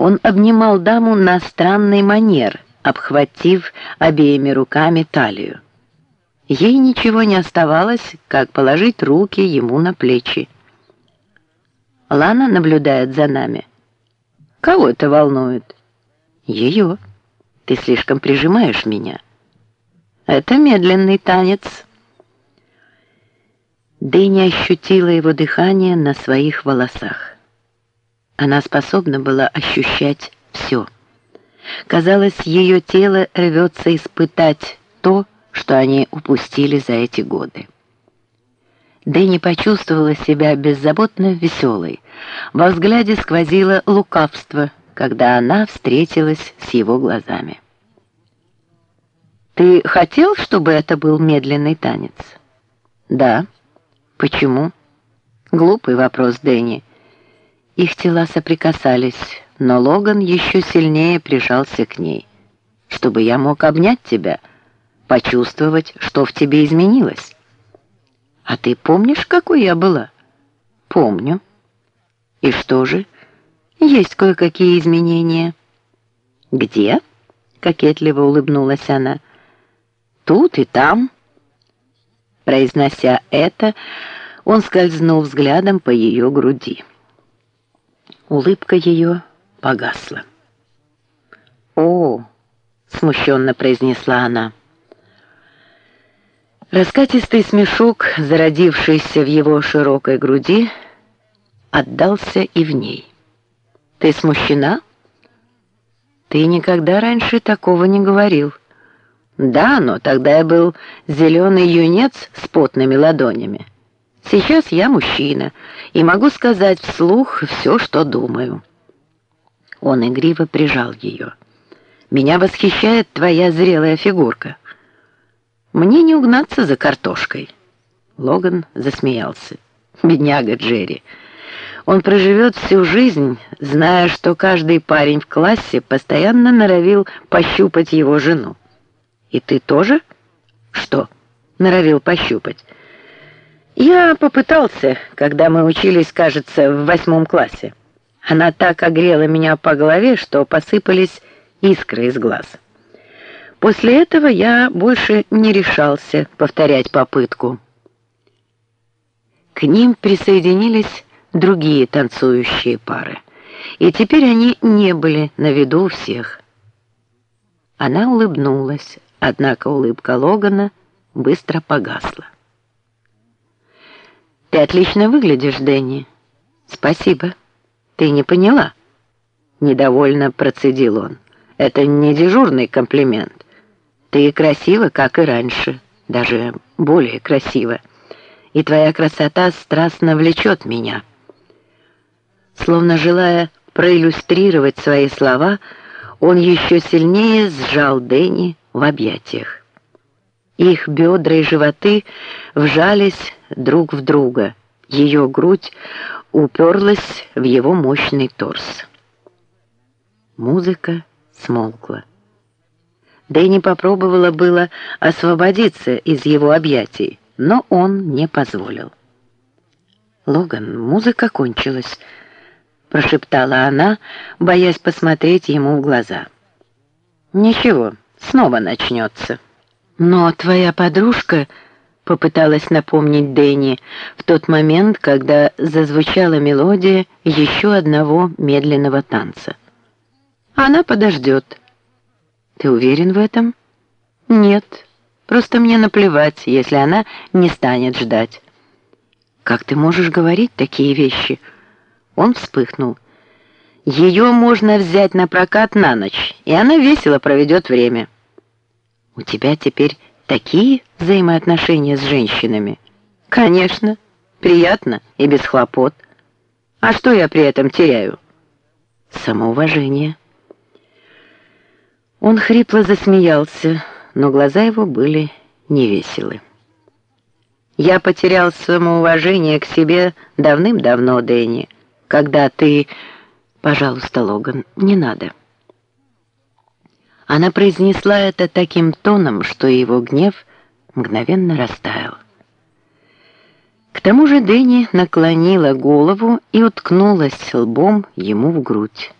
Он обнимал даму на странный манер, обхватив обеими руками талию. Ей ничего не оставалось, как положить руки ему на плечи. Лана наблюдает за нами. Кого это волнует? Ее. Ты слишком прижимаешь меня. Это медленный танец. Дэнни ощутила его дыхание на своих волосах. Она способна была ощущать все. Казалось, ее тело рвется испытать то, что они упустили за эти годы. Дэнни почувствовала себя беззаботно веселой. Во взгляде сквозило лукавство, когда она встретилась с его глазами. «Ты хотел, чтобы это был медленный танец?» «Да». «Почему?» Глупый вопрос Дэнни. Их тела соприкасались, но Логан еще сильнее прижался к ней. «Чтобы я мог обнять тебя, почувствовать, что в тебе изменилось». «А ты помнишь, какой я была?» «Помню». «И что же?» «Есть кое-какие изменения». «Где?» — кокетливо улыбнулась она. «Тут и там». Произнося это, он скользнул взглядом по ее груди. Улыбка ее погасла. «О!» — смущенно произнесла она. Раскатистый смешок, зародившийся в его широкой груди, отдался и в ней. «Ты смущена?» «Ты никогда раньше такого не говорил». Да, но тогда я был зеленый юнец с потными ладонями. Сейчас я мужчина и могу сказать вслух все, что думаю. Он игриво прижал ее. Меня восхищает твоя зрелая фигурка. Мне не угнаться за картошкой. Логан засмеялся. Бедняга Джерри. Он проживет всю жизнь, зная, что каждый парень в классе постоянно норовил пощупать его жену. «И ты тоже?» «Что?» — норовил пощупать. «Я попытался, когда мы учились, кажется, в восьмом классе. Она так огрела меня по голове, что посыпались искры из глаз. После этого я больше не решался повторять попытку». К ним присоединились другие танцующие пары, и теперь они не были на виду у всех. Она улыбнулась, Однако улыбка Логана быстро погасла. «Ты отлично выглядишь, Дэнни». «Спасибо. Ты не поняла?» Недовольно процедил он. «Это не дежурный комплимент. Ты красива, как и раньше, даже более красива. И твоя красота страстно влечет меня». Словно желая проиллюстрировать свои слова, он еще сильнее сжал Дэнни в объятиях. Их бедра и животы вжались друг в друга. Ее грудь уперлась в его мощный торс. Музыка смолкла. Дэнни попробовала было освободиться из его объятий, но он не позволил. «Логан, музыка кончилась», — прошептала она, боясь посмотреть ему в глаза. «Ничего, снова начнется. Но твоя подружка попыталась напомнить Дэнни в тот момент, когда зазвучала мелодия еще одного медленного танца. Она подождет. Ты уверен в этом? Нет. Просто мне наплевать, если она не станет ждать. Как ты можешь говорить такие вещи? Он вспыхнул. Ее можно взять на прокат на ночь, и она весело проведет время. У тебя теперь такие взаимоотношения с женщинами? Конечно, приятно и без хлопот. А что я при этом теряю? Самоуважение. Он хрипло засмеялся, но глаза его были невеселы. Я потерял самоуважение к себе давным-давно, Дэнни, когда ты... Пожалуйста, Логан, не надо. Она произнесла это таким тоном, что его гнев мгновенно растаял. К тому же Дэнни наклонила голову и уткнулась лбом ему в грудь.